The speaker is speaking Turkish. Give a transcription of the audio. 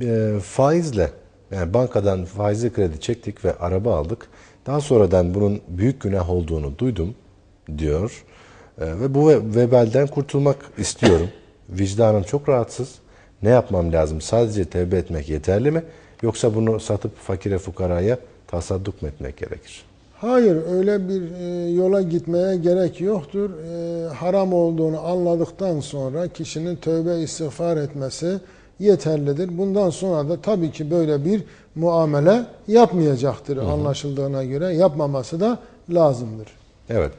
e, faizle yani bankadan faizli kredi çektik ve araba aldık. Daha sonradan bunun büyük günah olduğunu duydum diyor. E, ve bu ve- vebalden kurtulmak istiyorum. Vicdanım çok rahatsız. Ne yapmam lazım? Sadece tevbe etmek yeterli mi? Yoksa bunu satıp fakire fukaraya tasadduk mu etmek gerekir? Hayır öyle bir e, yola gitmeye gerek yoktur. Haram olduğunu anladıktan sonra kişinin tövbe istiğfar etmesi yeterlidir. Bundan sonra da tabii ki böyle bir muamele yapmayacaktır anlaşıldığına göre. Yapmaması da lazımdır. Evet.